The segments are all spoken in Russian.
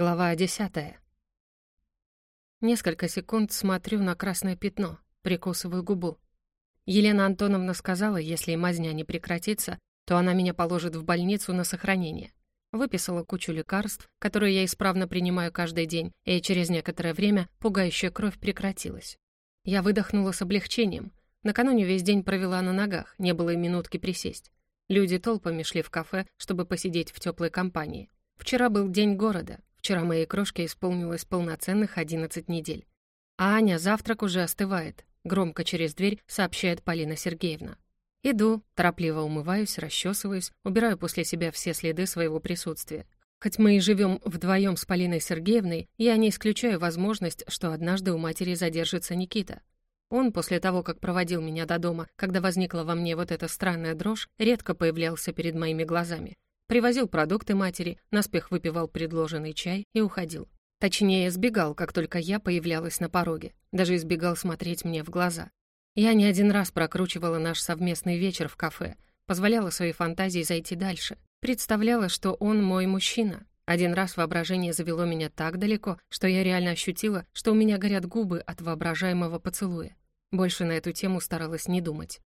Глава десятая. Несколько секунд смотрю на красное пятно, прикусываю губу. Елена Антоновна сказала, если мазня не прекратится, то она меня положит в больницу на сохранение. Выписала кучу лекарств, которые я исправно принимаю каждый день, и через некоторое время пугающая кровь прекратилась. Я выдохнула с облегчением. Накануне весь день провела на ногах, не было и минутки присесть. Люди толпами шли в кафе, чтобы посидеть в теплой компании. Вчера был день города, Вчера моей крошке исполнилось полноценных 11 недель. А Аня завтрак уже остывает. Громко через дверь сообщает Полина Сергеевна. Иду, торопливо умываюсь, расчесываюсь, убираю после себя все следы своего присутствия. Хоть мы и живем вдвоем с Полиной Сергеевной, я не исключаю возможность, что однажды у матери задержится Никита. Он, после того, как проводил меня до дома, когда возникла во мне вот эта странная дрожь, редко появлялся перед моими глазами. Привозил продукты матери, наспех выпивал предложенный чай и уходил. Точнее, сбегал, как только я появлялась на пороге. Даже избегал смотреть мне в глаза. Я не один раз прокручивала наш совместный вечер в кафе, позволяла своей фантазии зайти дальше. Представляла, что он мой мужчина. Один раз воображение завело меня так далеко, что я реально ощутила, что у меня горят губы от воображаемого поцелуя. Больше на эту тему старалась не думать.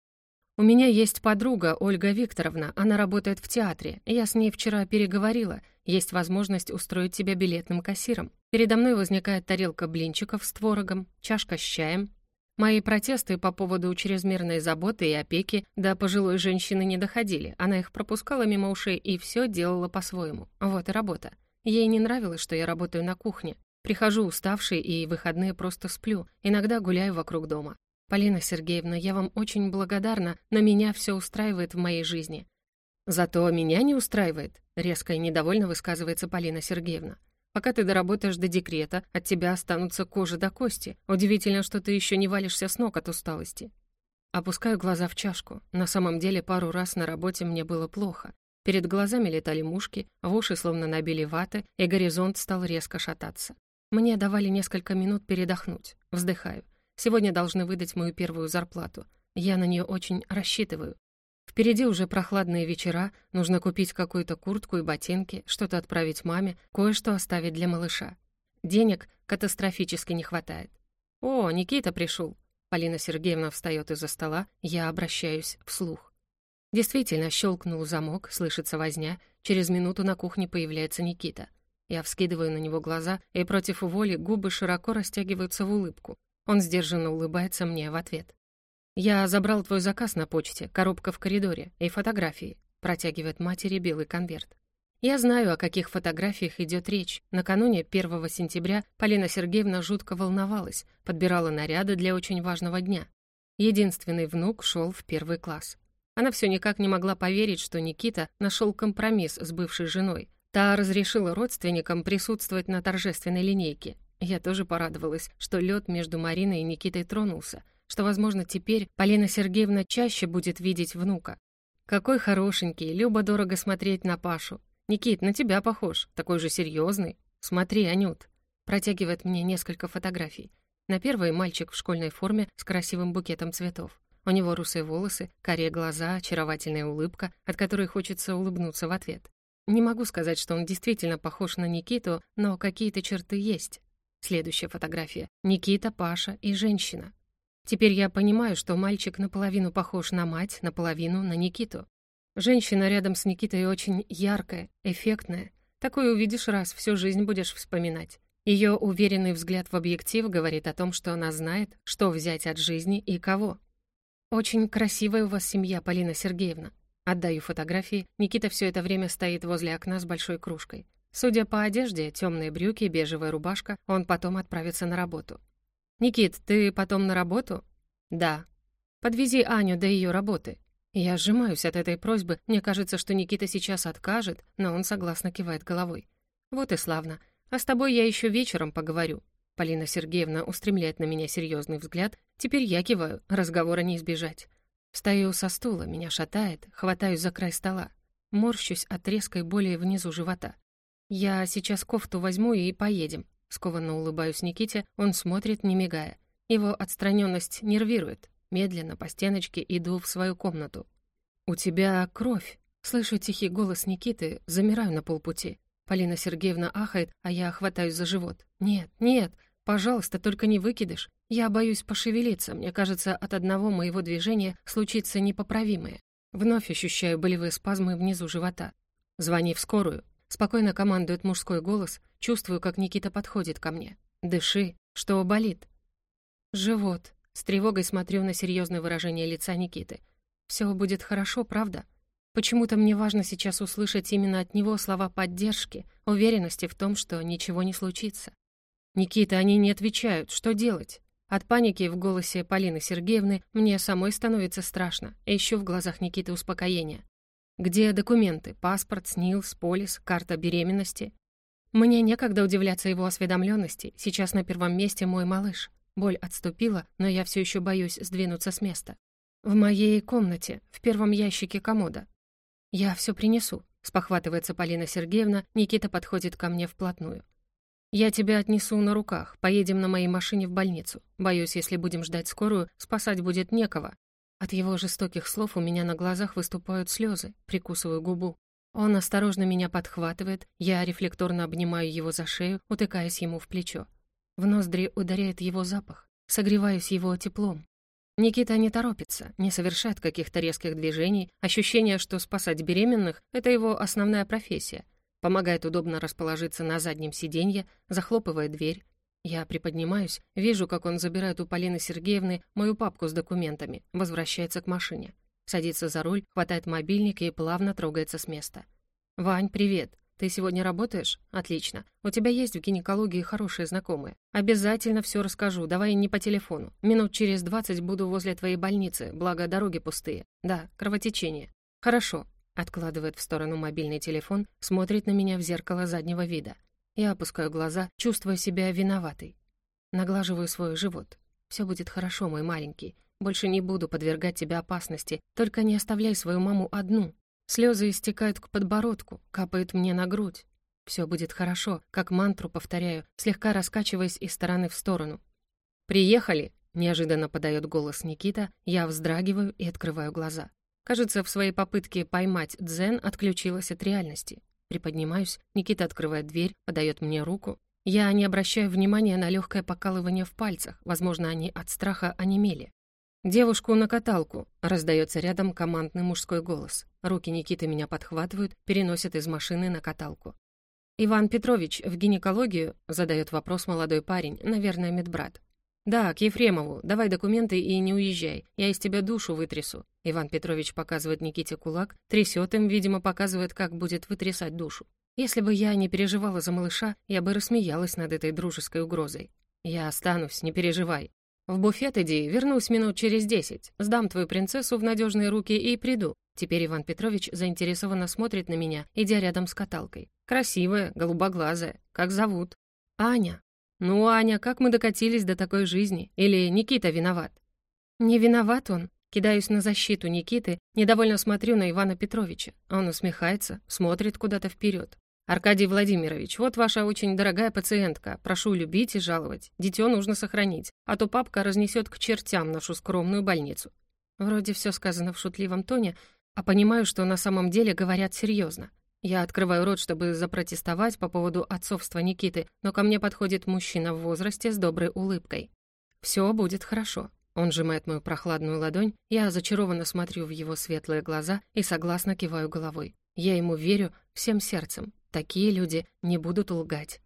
У меня есть подруга, Ольга Викторовна, она работает в театре. Я с ней вчера переговорила. Есть возможность устроить тебя билетным кассиром. Передо мной возникает тарелка блинчиков с творогом, чашка с чаем. Мои протесты по поводу чрезмерной заботы и опеки до пожилой женщины не доходили. Она их пропускала мимо ушей и все делала по-своему. Вот и работа. Ей не нравилось, что я работаю на кухне. Прихожу уставший и выходные просто сплю, иногда гуляю вокруг дома. «Полина Сергеевна, я вам очень благодарна, но меня все устраивает в моей жизни». «Зато меня не устраивает», — резко и недовольно высказывается Полина Сергеевна. «Пока ты доработаешь до декрета, от тебя останутся кожа до кости. Удивительно, что ты еще не валишься с ног от усталости». Опускаю глаза в чашку. На самом деле, пару раз на работе мне было плохо. Перед глазами летали мушки, в уши словно набили ваты, и горизонт стал резко шататься. Мне давали несколько минут передохнуть. Вздыхаю. Сегодня должны выдать мою первую зарплату. Я на нее очень рассчитываю. Впереди уже прохладные вечера, нужно купить какую-то куртку и ботинки, что-то отправить маме, кое-что оставить для малыша. Денег катастрофически не хватает. «О, Никита пришел!» Полина Сергеевна встает из-за стола, я обращаюсь вслух. Действительно, щелкнул замок, слышится возня, через минуту на кухне появляется Никита. Я вскидываю на него глаза, и против воли губы широко растягиваются в улыбку. Он сдержанно улыбается мне в ответ. «Я забрал твой заказ на почте, коробка в коридоре и фотографии», протягивает матери белый конверт. Я знаю, о каких фотографиях идет речь. Накануне 1 сентября Полина Сергеевна жутко волновалась, подбирала наряды для очень важного дня. Единственный внук шел в первый класс. Она все никак не могла поверить, что Никита нашел компромисс с бывшей женой. Та разрешила родственникам присутствовать на торжественной линейке. Я тоже порадовалась, что лед между Мариной и Никитой тронулся, что, возможно, теперь Полина Сергеевна чаще будет видеть внука. Какой хорошенький, Люба дорого смотреть на Пашу. Никит, на тебя похож, такой же серьезный. Смотри, Анют. Протягивает мне несколько фотографий. На первой мальчик в школьной форме с красивым букетом цветов. У него русые волосы, карие глаза, очаровательная улыбка, от которой хочется улыбнуться в ответ. Не могу сказать, что он действительно похож на Никиту, но какие-то черты есть. Следующая фотография. Никита, Паша и женщина. Теперь я понимаю, что мальчик наполовину похож на мать, наполовину на Никиту. Женщина рядом с Никитой очень яркая, эффектная. Такую увидишь раз, всю жизнь будешь вспоминать. Ее уверенный взгляд в объектив говорит о том, что она знает, что взять от жизни и кого. «Очень красивая у вас семья, Полина Сергеевна». Отдаю фотографии, Никита все это время стоит возле окна с большой кружкой. Судя по одежде, темные брюки, бежевая рубашка, он потом отправится на работу. «Никит, ты потом на работу?» «Да». «Подвези Аню до ее работы». Я сжимаюсь от этой просьбы, мне кажется, что Никита сейчас откажет, но он согласно кивает головой. «Вот и славно. А с тобой я еще вечером поговорю». Полина Сергеевна устремляет на меня серьезный взгляд. Теперь я киваю, разговора не избежать. Встаю со стула, меня шатает, хватаюсь за край стола. Морщусь от резкой боли внизу живота. «Я сейчас кофту возьму и поедем», — скованно улыбаюсь Никите, он смотрит, не мигая. Его отстраненность нервирует. Медленно по стеночке иду в свою комнату. «У тебя кровь», — слышу тихий голос Никиты, замираю на полпути. Полина Сергеевна ахает, а я хватаюсь за живот. «Нет, нет, пожалуйста, только не выкидыш. Я боюсь пошевелиться. Мне кажется, от одного моего движения случится непоправимое. Вновь ощущаю болевые спазмы внизу живота. «Звони в скорую». Спокойно командует мужской голос. Чувствую, как Никита подходит ко мне. «Дыши. Что болит?» «Живот». С тревогой смотрю на серьезное выражение лица Никиты. «Все будет хорошо, правда?» Почему-то мне важно сейчас услышать именно от него слова поддержки, уверенности в том, что ничего не случится. «Никита, они не отвечают. Что делать?» От паники в голосе Полины Сергеевны мне самой становится страшно, ищу в глазах Никиты успокоения. Где документы? Паспорт, СНИЛС, полис, карта беременности? Мне некогда удивляться его осведомленности. Сейчас на первом месте мой малыш. Боль отступила, но я все еще боюсь сдвинуться с места. В моей комнате, в первом ящике комода. Я все принесу. Спохватывается Полина Сергеевна, Никита подходит ко мне вплотную. «Я тебя отнесу на руках, поедем на моей машине в больницу. Боюсь, если будем ждать скорую, спасать будет некого». От его жестоких слов у меня на глазах выступают слезы, прикусываю губу. Он осторожно меня подхватывает, я рефлекторно обнимаю его за шею, утыкаясь ему в плечо. В ноздри ударяет его запах, согреваюсь его теплом. Никита не торопится, не совершает каких-то резких движений, ощущение, что спасать беременных — это его основная профессия, Помогает удобно расположиться на заднем сиденье, захлопывая дверь. Я приподнимаюсь, вижу, как он забирает у Полины Сергеевны мою папку с документами, возвращается к машине. Садится за руль, хватает мобильник и плавно трогается с места. «Вань, привет. Ты сегодня работаешь? Отлично. У тебя есть в гинекологии хорошие знакомые. Обязательно все расскажу, давай не по телефону. Минут через двадцать буду возле твоей больницы, благо дороги пустые. Да, кровотечение. Хорошо, Откладывает в сторону мобильный телефон, смотрит на меня в зеркало заднего вида. Я опускаю глаза, чувствуя себя виноватой. Наглаживаю свой живот. Все будет хорошо, мой маленький. Больше не буду подвергать тебя опасности. Только не оставляй свою маму одну. Слезы истекают к подбородку, капают мне на грудь. Все будет хорошо, как мантру повторяю, слегка раскачиваясь из стороны в сторону. «Приехали!» — неожиданно подает голос Никита, я вздрагиваю и открываю глаза. Кажется, в своей попытке поймать дзен отключилась от реальности. Приподнимаюсь, Никита открывает дверь, подает мне руку. Я не обращаю внимания на легкое покалывание в пальцах, возможно, они от страха онемели. «Девушку на каталку», — раздается рядом командный мужской голос. Руки Никиты меня подхватывают, переносят из машины на каталку. «Иван Петрович, в гинекологию?» — задает вопрос молодой парень, наверное, медбрат. «Да, к Ефремову. Давай документы и не уезжай. Я из тебя душу вытрясу». Иван Петрович показывает Никите кулак, трясет им, видимо, показывает, как будет вытрясать душу. Если бы я не переживала за малыша, я бы рассмеялась над этой дружеской угрозой. «Я останусь, не переживай. В буфет иди, вернусь минут через десять. Сдам твою принцессу в надежные руки и приду». Теперь Иван Петрович заинтересованно смотрит на меня, идя рядом с каталкой. «Красивая, голубоглазая. Как зовут?» «Аня», «Ну, Аня, как мы докатились до такой жизни? Или Никита виноват?» «Не виноват он». Кидаюсь на защиту Никиты, недовольно смотрю на Ивана Петровича. Он усмехается, смотрит куда-то вперед. «Аркадий Владимирович, вот ваша очень дорогая пациентка. Прошу любить и жаловать. Дитё нужно сохранить, а то папка разнесет к чертям нашу скромную больницу». Вроде все сказано в шутливом тоне, а понимаю, что на самом деле говорят серьезно. Я открываю рот, чтобы запротестовать по поводу отцовства Никиты, но ко мне подходит мужчина в возрасте с доброй улыбкой. «Все будет хорошо». Он сжимает мою прохладную ладонь, я зачарованно смотрю в его светлые глаза и согласно киваю головой. Я ему верю всем сердцем. Такие люди не будут лгать.